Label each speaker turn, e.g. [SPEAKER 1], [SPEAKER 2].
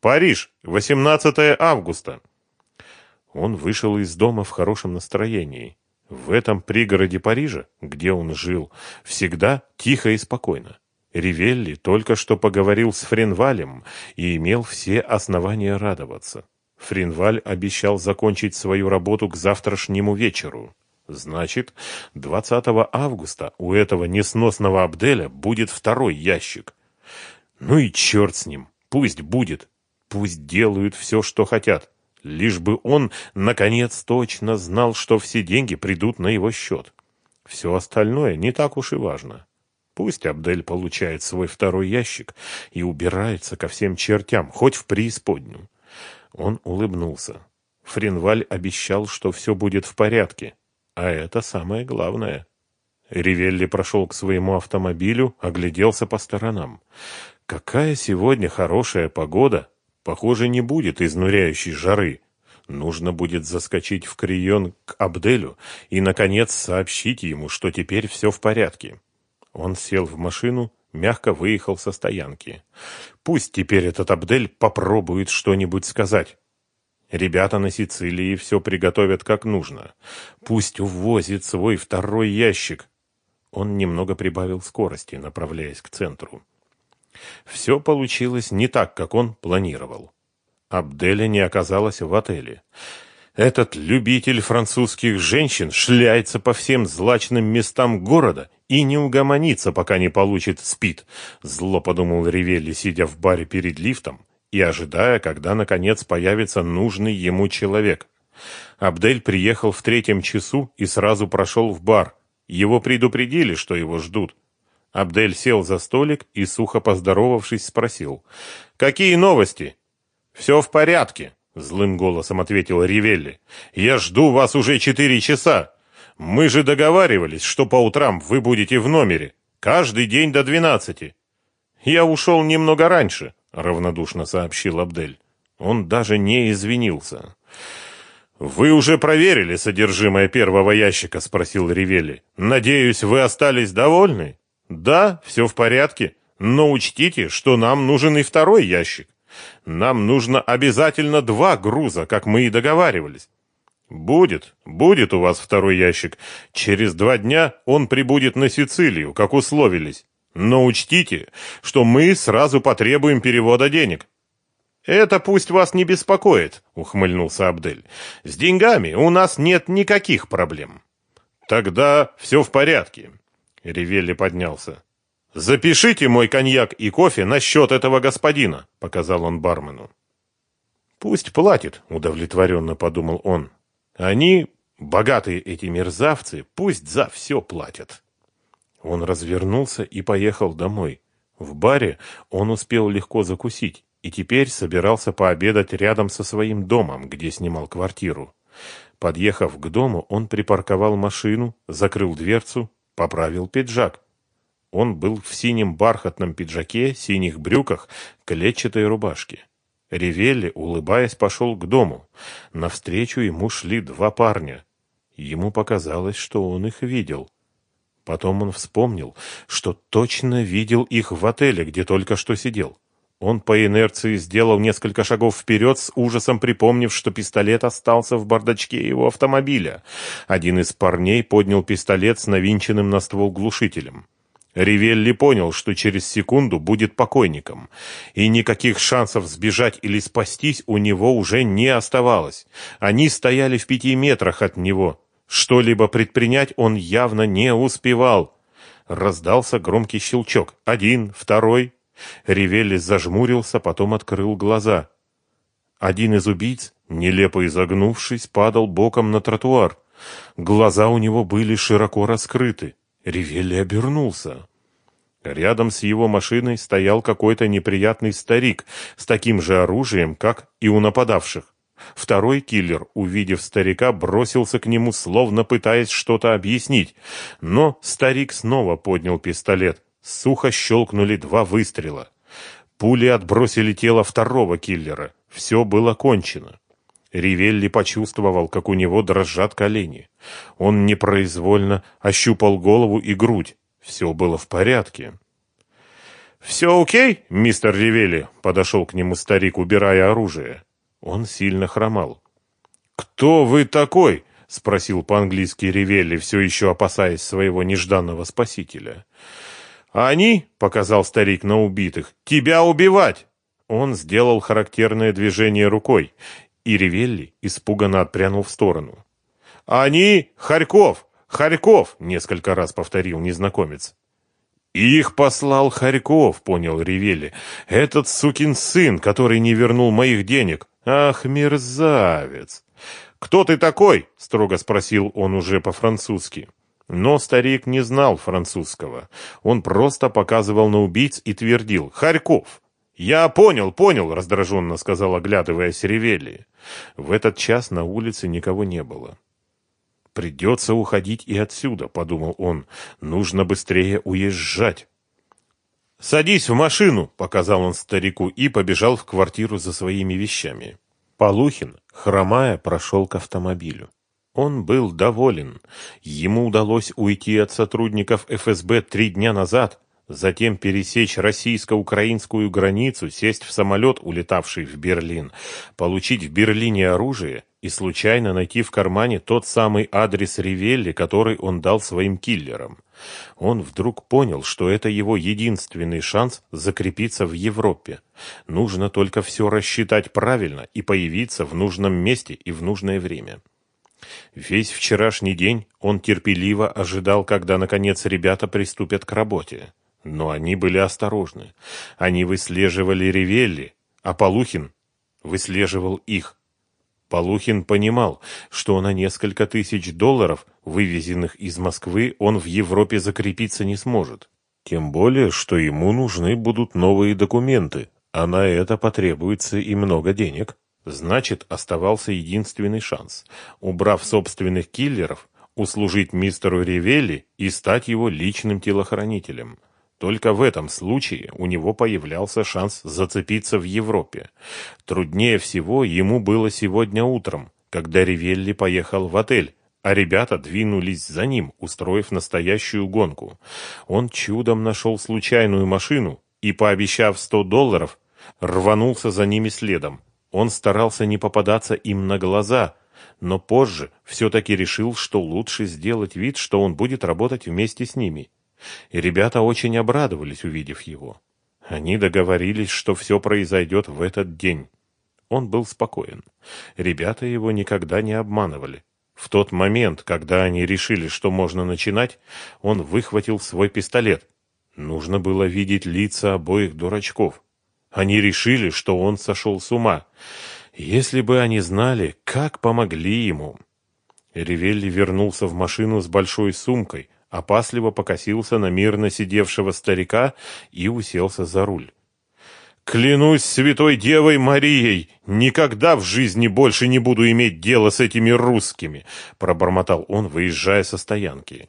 [SPEAKER 1] Париж, 18 августа. Он вышел из дома в хорошем настроении. В этом пригороде Парижа, где он жил, всегда тихо и спокойно. Ривелли только что поговорил с Френвалем и имел все основания радоваться. Френваль обещал закончить свою работу к завтрашнему вечеру. Значит, 20 августа у этого несносного Абделя будет второй ящик. Ну и черт с ним, пусть будет, пусть делают все, что хотят. Лишь бы он, наконец, точно знал, что все деньги придут на его счет. Все остальное не так уж и важно. Пусть Абдель получает свой второй ящик и убирается ко всем чертям, хоть в преисподнюю. Он улыбнулся. Френваль обещал, что все будет в порядке. А это самое главное. Ривелли прошел к своему автомобилю, огляделся по сторонам. Какая сегодня хорошая погода! Похоже, не будет изнуряющей жары. Нужно будет заскочить в Крион к Абделю и, наконец, сообщить ему, что теперь все в порядке. Он сел в машину, мягко выехал со стоянки. Пусть теперь этот Абдель попробует что-нибудь сказать. Ребята на Сицилии все приготовят как нужно. Пусть увозит свой второй ящик. Он немного прибавил скорости, направляясь к центру. Все получилось не так, как он планировал. Абделя не оказалась в отеле. Этот любитель французских женщин шляется по всем злачным местам города и не угомонится, пока не получит спид. Зло подумал Ривелли, сидя в баре перед лифтом и ожидая, когда наконец появится нужный ему человек. Абдель приехал в третьем часу и сразу прошел в бар. Его предупредили, что его ждут. Абдель сел за столик и, сухо поздоровавшись, спросил. «Какие новости?» «Все в порядке», — злым голосом ответил Ривелли. «Я жду вас уже четыре часа. Мы же договаривались, что по утрам вы будете в номере. Каждый день до двенадцати». «Я ушел немного раньше», — равнодушно сообщил Абдель. Он даже не извинился. «Вы уже проверили содержимое первого ящика?» — спросил Ривелли. «Надеюсь, вы остались довольны?» Да, все в порядке, но учтите, что нам нужен и второй ящик. Нам нужно обязательно два груза, как мы и договаривались. Будет, будет у вас второй ящик. Через два дня он прибудет на Сицилию, как условились. Но учтите, что мы сразу потребуем перевода денег. Это пусть вас не беспокоит, ухмыльнулся Абдель. С деньгами у нас нет никаких проблем. Тогда все в порядке. Ревелли поднялся. «Запишите мой коньяк и кофе на счет этого господина», — показал он бармену. «Пусть платит», — удовлетворенно подумал он. «Они, богатые эти мерзавцы, пусть за все платят». Он развернулся и поехал домой. В баре он успел легко закусить и теперь собирался пообедать рядом со своим домом, где снимал квартиру. Подъехав к дому, он припарковал машину, закрыл дверцу поправил пиджак. Он был в синем бархатном пиджаке, синих брюках, клетчатой рубашке. Ревелли, улыбаясь, пошел к дому. Навстречу ему шли два парня. Ему показалось, что он их видел. Потом он вспомнил, что точно видел их в отеле, где только что сидел. Он по инерции сделал несколько шагов вперед, с ужасом припомнив, что пистолет остался в бардачке его автомобиля. Один из парней поднял пистолет с навинченным на ствол глушителем. Ривелли понял, что через секунду будет покойником, и никаких шансов сбежать или спастись у него уже не оставалось. Они стояли в пяти метрах от него. Что-либо предпринять он явно не успевал. Раздался громкий щелчок. Один, второй, Ривелли зажмурился, потом открыл глаза. Один из убийц, нелепо изогнувшись, падал боком на тротуар. Глаза у него были широко раскрыты. Ривелли обернулся. Рядом с его машиной стоял какой-то неприятный старик с таким же оружием, как и у нападавших. Второй киллер, увидев старика, бросился к нему, словно пытаясь что-то объяснить. Но старик снова поднял пистолет. Сухо щелкнули два выстрела. Пули отбросили тело второго киллера. Все было кончено. Ривелли почувствовал, как у него дрожат колени. Он непроизвольно ощупал голову и грудь. Все было в порядке. «Все окей, мистер Ревели?» — подошел к нему старик, убирая оружие. Он сильно хромал. «Кто вы такой?» — спросил по-английски Ревелли, все еще опасаясь своего нежданного спасителя. «Они», — показал старик на убитых, — «тебя убивать!» Он сделал характерное движение рукой, и Ревелли испуганно отпрянул в сторону. «Они! Харьков! Харьков!» — несколько раз повторил незнакомец. «Их послал Харьков», — понял Ревели. «Этот сукин сын, который не вернул моих денег. Ах, мерзавец!» «Кто ты такой?» — строго спросил он уже по-французски. Но старик не знал французского. Он просто показывал на убийц и твердил «Харьков!». «Я понял, понял», — раздраженно сказал, оглядываясь Ревели. В этот час на улице никого не было. «Придется уходить и отсюда», — подумал он. «Нужно быстрее уезжать». «Садись в машину», — показал он старику и побежал в квартиру за своими вещами. Полухин, хромая, прошел к автомобилю. Он был доволен. Ему удалось уйти от сотрудников ФСБ три дня назад, затем пересечь российско-украинскую границу, сесть в самолет, улетавший в Берлин, получить в Берлине оружие и случайно найти в кармане тот самый адрес Ривелли, который он дал своим киллерам. Он вдруг понял, что это его единственный шанс закрепиться в Европе. Нужно только все рассчитать правильно и появиться в нужном месте и в нужное время. Весь вчерашний день он терпеливо ожидал, когда, наконец, ребята приступят к работе. Но они были осторожны. Они выслеживали Ревелли, а Полухин выслеживал их. Полухин понимал, что на несколько тысяч долларов, вывезенных из Москвы, он в Европе закрепиться не сможет. Тем более, что ему нужны будут новые документы, а на это потребуется и много денег. Значит, оставался единственный шанс. Убрав собственных киллеров, услужить мистеру Ревелли и стать его личным телохранителем – только в этом случае у него появлялся шанс зацепиться в Европе. Труднее всего ему было сегодня утром, когда Ривелли поехал в отель, а ребята двинулись за ним, устроив настоящую гонку. Он чудом нашел случайную машину и, пообещав сто долларов, рванулся за ними следом. Он старался не попадаться им на глаза, но позже все-таки решил, что лучше сделать вид, что он будет работать вместе с ними. И ребята очень обрадовались, увидев его. Они договорились, что все произойдет в этот день. Он был спокоен. Ребята его никогда не обманывали. В тот момент, когда они решили, что можно начинать, он выхватил свой пистолет. Нужно было видеть лица обоих дурачков. Они решили, что он сошел с ума. Если бы они знали, как помогли ему. Ревелли вернулся в машину с большой сумкой, опасливо покосился на мирно сидевшего старика и уселся за руль. «Клянусь святой Девой Марией, никогда в жизни больше не буду иметь дело с этими русскими!» — пробормотал он, выезжая со стоянки.